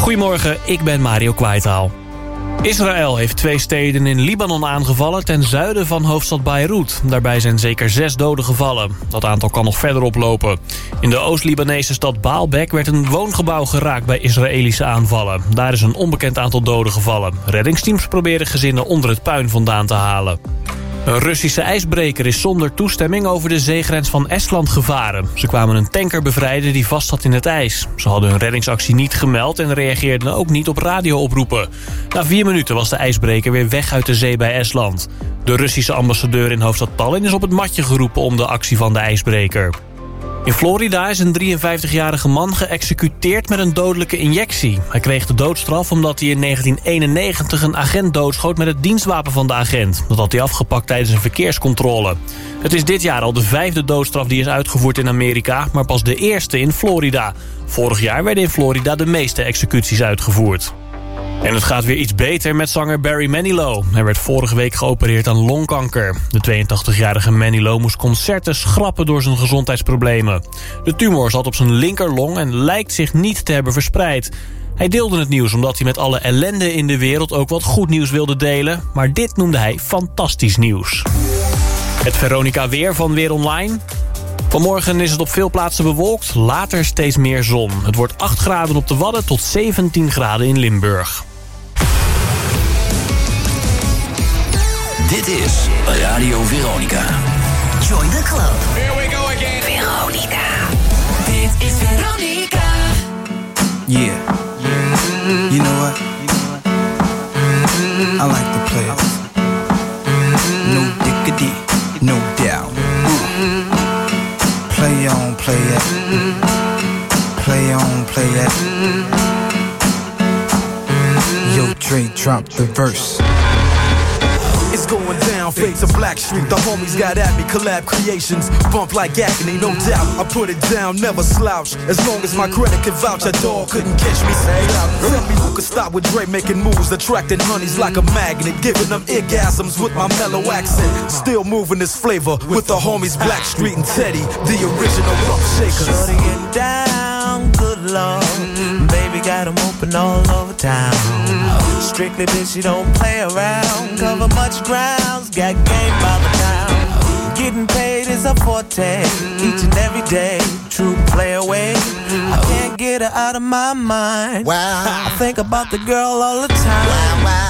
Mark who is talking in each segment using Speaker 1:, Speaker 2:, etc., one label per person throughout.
Speaker 1: Goedemorgen, ik ben Mario Kwaitaal. Israël heeft twee steden in Libanon aangevallen ten zuiden van hoofdstad Beirut. Daarbij zijn zeker zes doden gevallen. Dat aantal kan nog verder oplopen. In de Oost-Libanese stad Baalbek werd een woongebouw geraakt bij Israëlische aanvallen. Daar is een onbekend aantal doden gevallen. Reddingsteams proberen gezinnen onder het puin vandaan te halen. Een Russische ijsbreker is zonder toestemming over de zeegrens van Estland gevaren. Ze kwamen een tanker bevrijden die vast zat in het ijs. Ze hadden hun reddingsactie niet gemeld en reageerden ook niet op radiooproepen. Na vier minuten was de ijsbreker weer weg uit de zee bij Estland. De Russische ambassadeur in hoofdstad Tallinn is op het matje geroepen om de actie van de ijsbreker. In Florida is een 53-jarige man geëxecuteerd met een dodelijke injectie. Hij kreeg de doodstraf omdat hij in 1991 een agent doodschoot met het dienstwapen van de agent. Dat had hij afgepakt tijdens een verkeerscontrole. Het is dit jaar al de vijfde doodstraf die is uitgevoerd in Amerika, maar pas de eerste in Florida. Vorig jaar werden in Florida de meeste executies uitgevoerd. En het gaat weer iets beter met zanger Barry Manilow. Hij werd vorige week geopereerd aan longkanker. De 82-jarige Manilow moest concerten schrappen door zijn gezondheidsproblemen. De tumor zat op zijn linkerlong en lijkt zich niet te hebben verspreid. Hij deelde het nieuws omdat hij met alle ellende in de wereld ook wat goed nieuws wilde delen. Maar dit noemde hij fantastisch nieuws. Het Veronica Weer van Weer Online. Vanmorgen is het op veel plaatsen bewolkt, later steeds meer zon. Het wordt 8 graden op de Wadden tot 17 graden in Limburg.
Speaker 2: Dit is Radio Veronica.
Speaker 3: Join the club.
Speaker 4: Here we go again.
Speaker 3: Veronica. Dit is Veronica.
Speaker 5: Yeah. You know what? I like play it. No Yo, Dre, dropped the verse.
Speaker 6: It's going down, fades of Blackstreet. The homies got at me, collab creations. Bump like agony, no doubt. I put it down, never slouch. As long as my credit can vouch, that dog couldn't catch me. Say out. Tell me who could stop with Dre making moves, attracting honeys like a magnet, giving them orgasms with my mellow accent. Still moving this flavor with the homies Blackstreet and Teddy, the original rough shakers.
Speaker 7: Shorty get down, good lord. Got 'em open all over town. Strictly bitch, you don't play around. Cover much grounds, got game by the town. Getting paid is a forte, each and every day. True play away. I can't get her out of my mind.
Speaker 8: Wow.
Speaker 7: I think about the girl all the time.
Speaker 8: Wow, wow.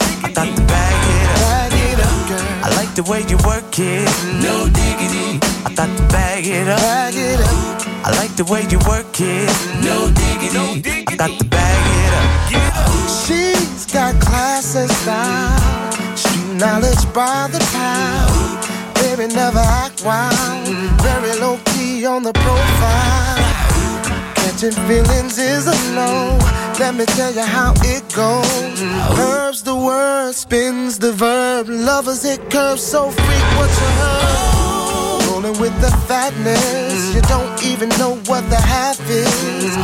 Speaker 7: I got to bag it up.
Speaker 8: bag it up, girl.
Speaker 7: I like the way you work it. No diggity. I got to bag it up.
Speaker 8: Bag it up,
Speaker 7: I like the way you work it. No diggity. I got to bag it up.
Speaker 8: she's got class and style. Street knowledge by the pound. Baby, never act wild. Very low key on the profile. Catching feelings is a no. Let me tell you how it goes. Curves the word, spins the verb. Lovers it curves so freak what you heard. Rolling with the fatness, you don't even know what the half is.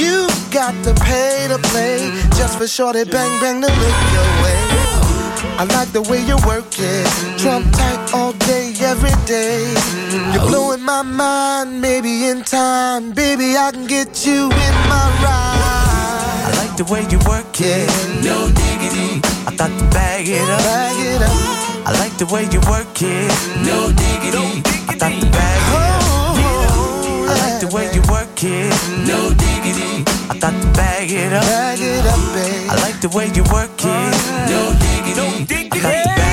Speaker 8: You got to pay to play just for shorty bang bang to look your way. I like the way you work it. Trump tight all day, every day. You're blowing my mind, maybe in time. Baby, I can get you in my ride.
Speaker 7: The way you work it. No diggity. I got to bag it up.
Speaker 8: Bag it up.
Speaker 7: I like the way you work it. No diggity. I got to bag it up. I like the way you work it. No diggity. I got to bag it up.
Speaker 8: Bag it up, babe.
Speaker 7: I like the way you work it. No diggity. I got to bag it up.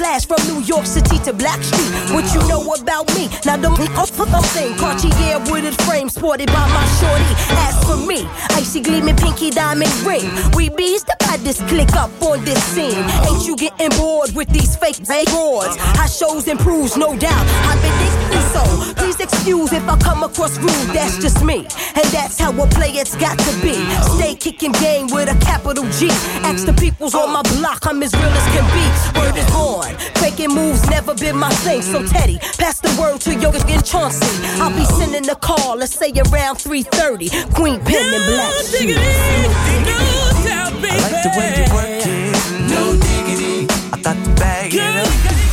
Speaker 4: flash from New York City to Blackstreet. What you know about me? Now don't be off for the same Cartier wooded frame sported by my shorty. As for me, icy gleaming pinky diamond ring. We bees the this click up on this scene. Ain't you getting bored with these fake boards? I shows and proves no doubt. I've been so please excuse if I come across rude, that's just me. And that's how a It's got to be. Stay kicking game with a capital G. Ask the peoples on my block, I'm as real as can be. Word is born. Faking moves never been my thing. So Teddy, pass the word to Yoga and Chauncey. I'll be sending a call, let's say around 3.30. Queen Pen and Black.
Speaker 7: I like the way you work it. No diggity. I got the bag.
Speaker 9: Girl,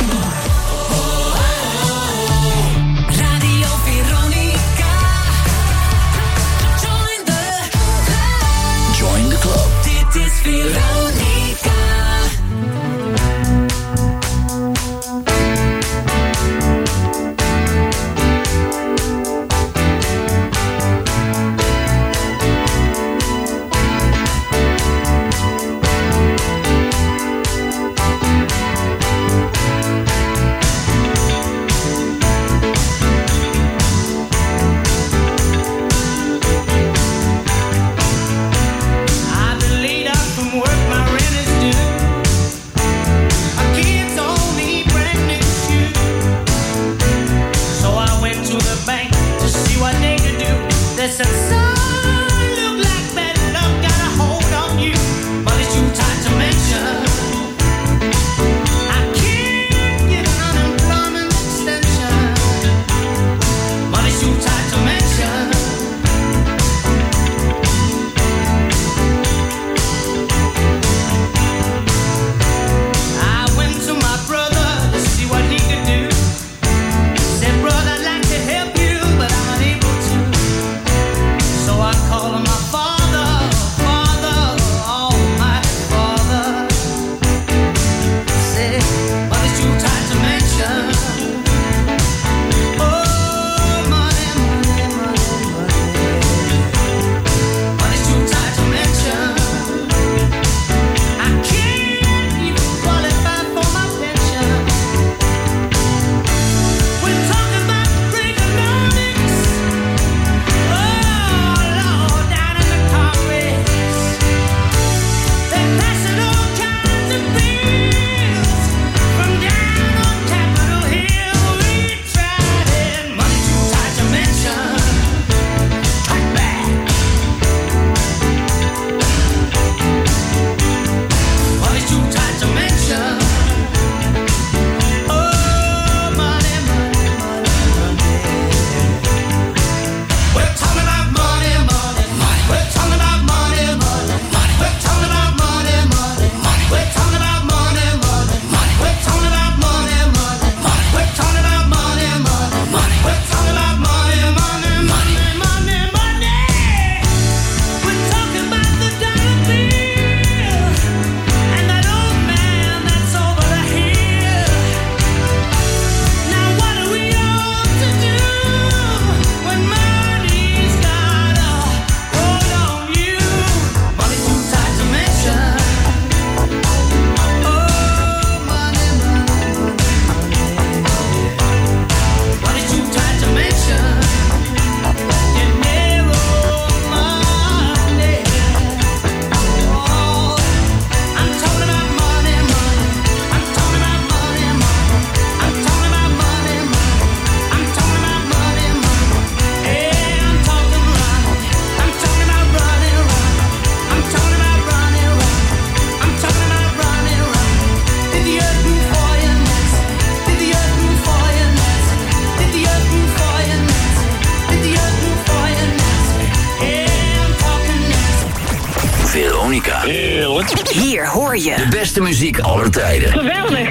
Speaker 2: Heerlijk.
Speaker 3: Hier hoor je
Speaker 2: de beste muziek aller tijden.
Speaker 10: Geweldig.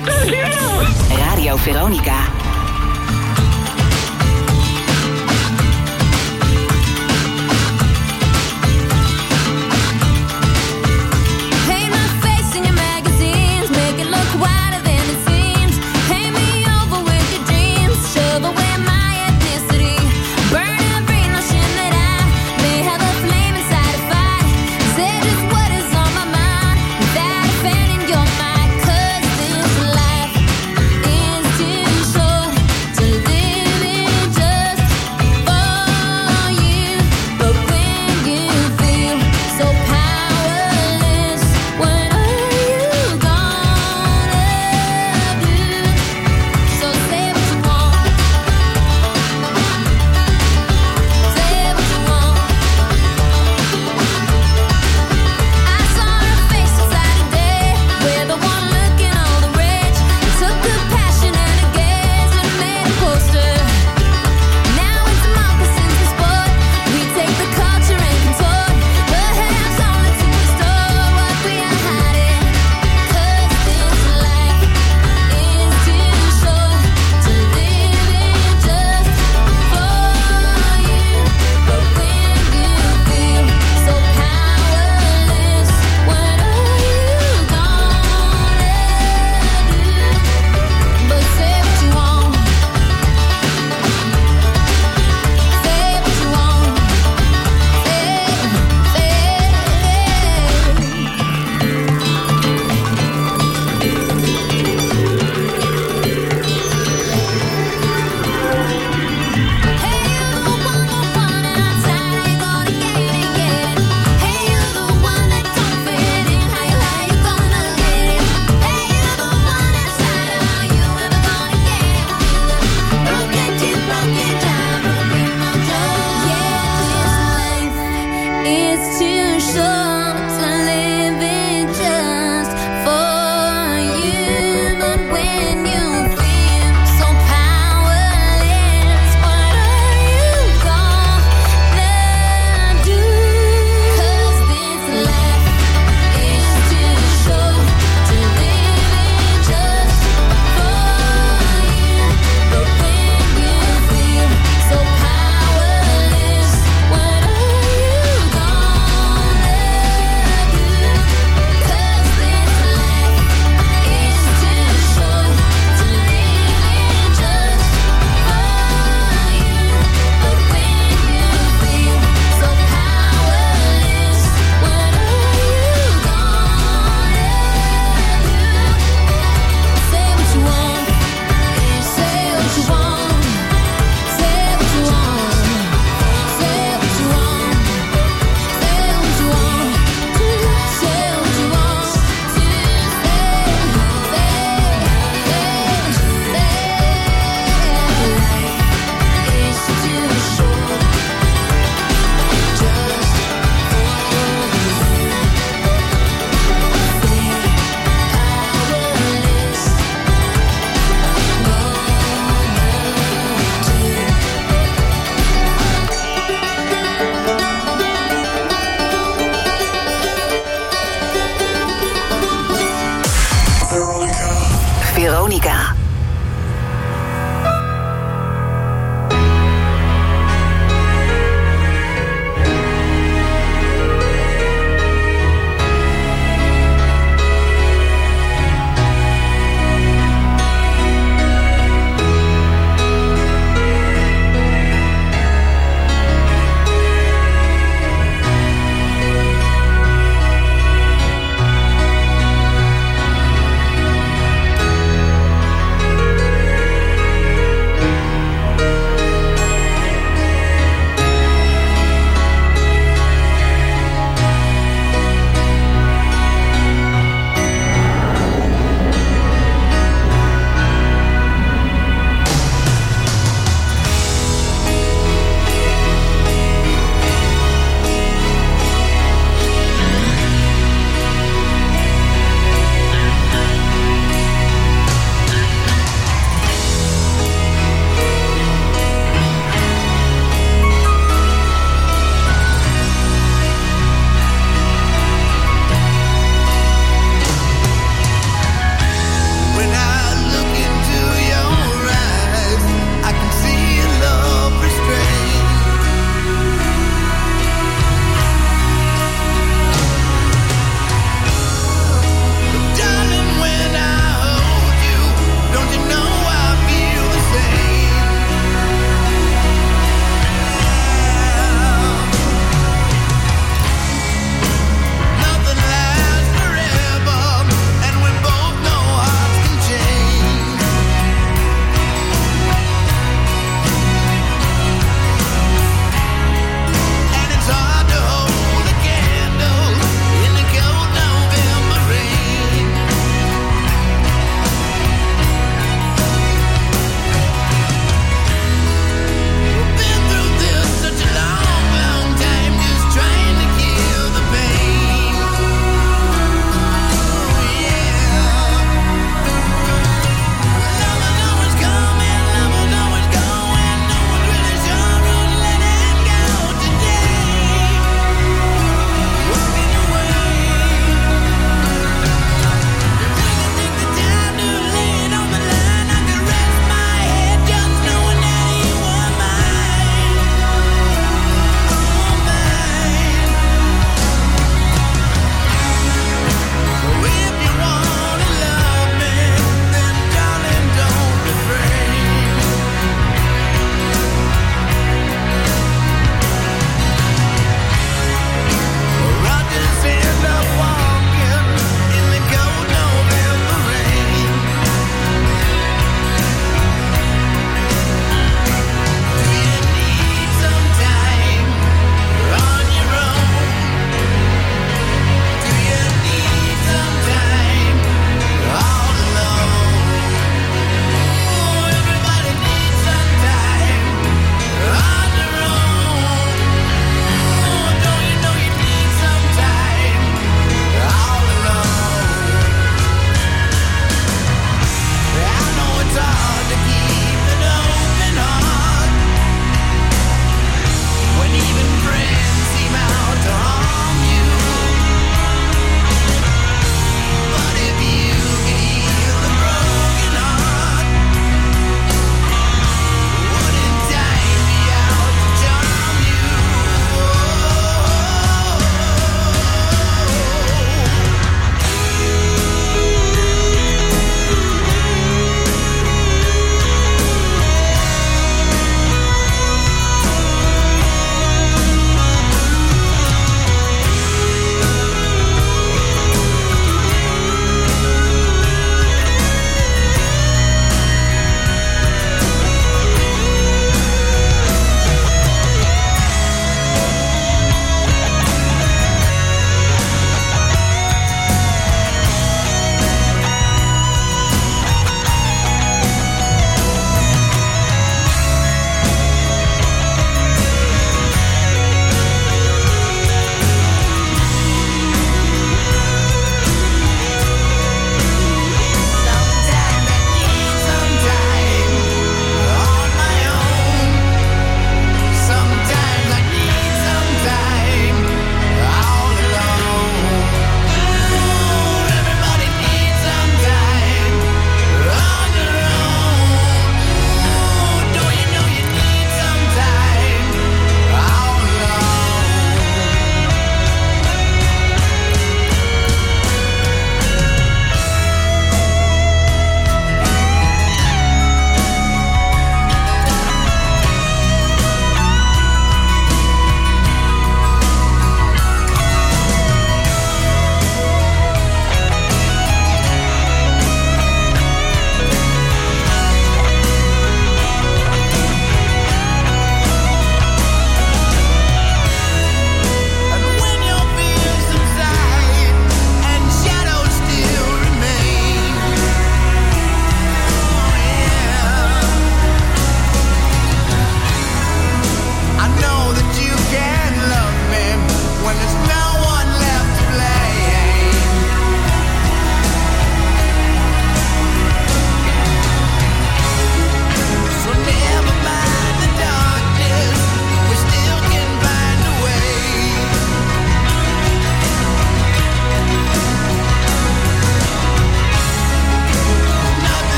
Speaker 3: Radio Veronica.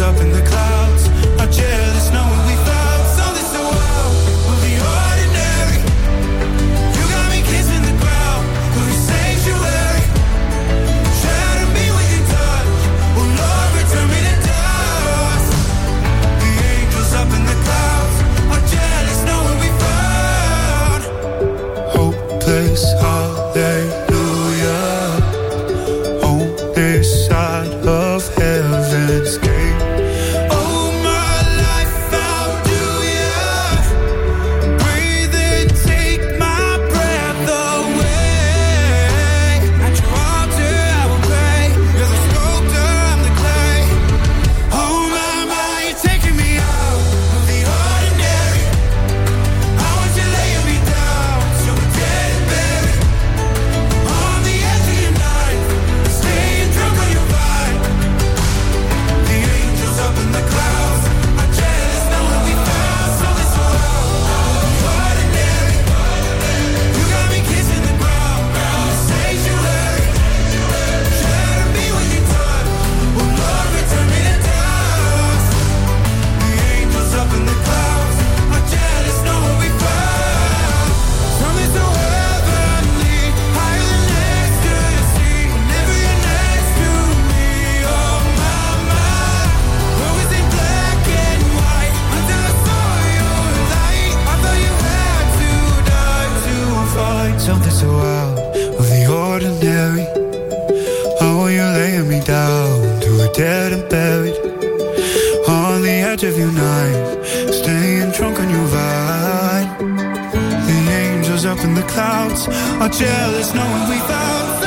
Speaker 11: Up
Speaker 12: in the clouds. Are jealous knowing up in the clouds. Are jealous, knowing we found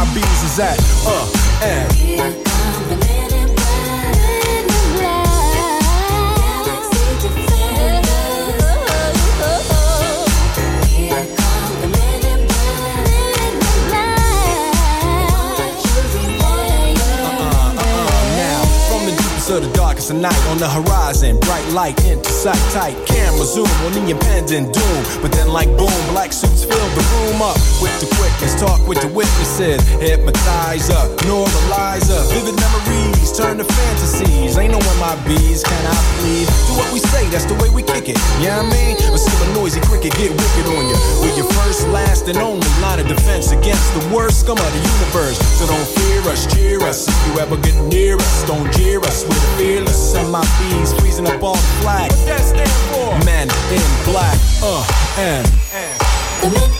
Speaker 6: MIBs is at. Uh, and. now. From the deepest of the darkest of night on the horizon, bright light into sight tight. Camera zoom on the impending doom, but then like boom, black suits fill the room up with the quickness. Talk with the witnesses, hypnotizer, normalizer, vivid memories turn to fantasies. Ain't no one my bees, can I please? Do what we say, that's the way we kick it. Yeah, you know I mean, or see a noisy cricket get wicked on you. We're your first, last, and only line of defense against the worst scum of the universe. So don't fear us, cheer us. If you ever get near us, don't jeer us. We're the fearless. And my bees freezing up all the flag. What that stand for? Men in black. Uh, and.
Speaker 13: Black.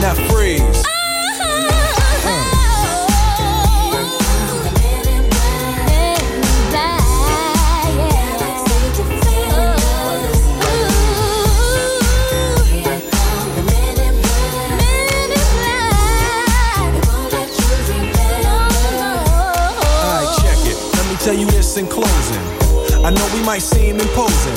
Speaker 6: Now freeze. Tell you this in closing. I know we might seem imposing,